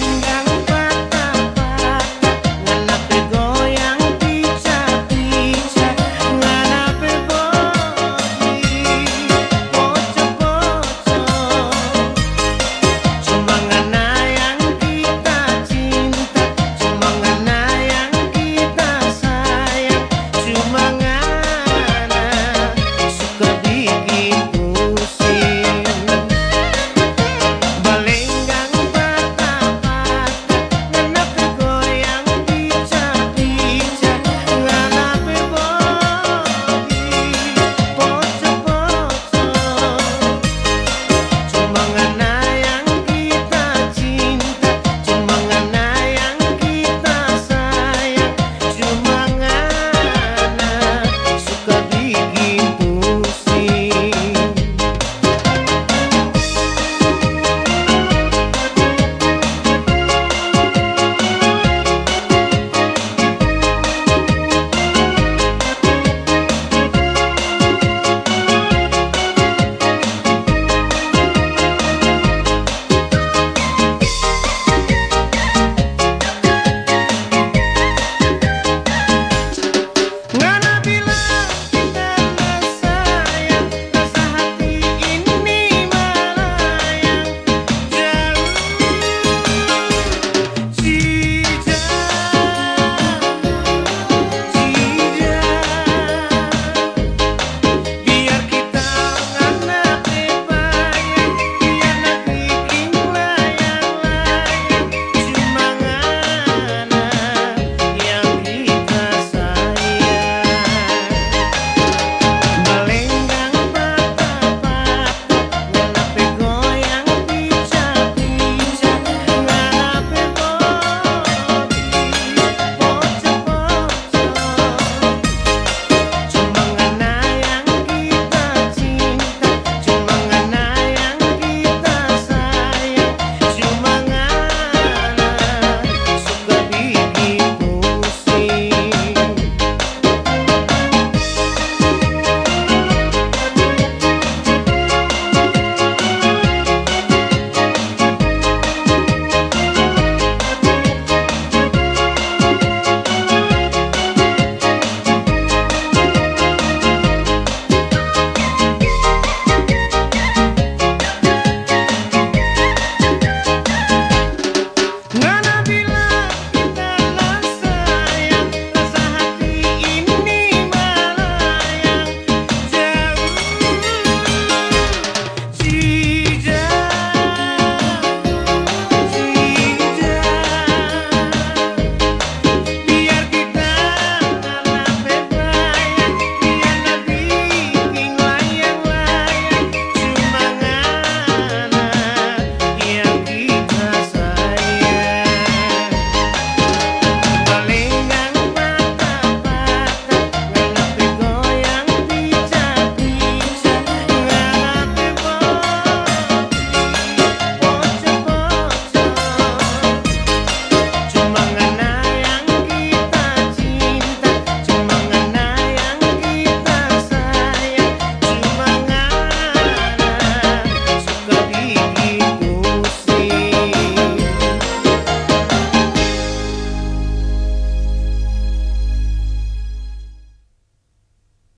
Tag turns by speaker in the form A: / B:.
A: coming.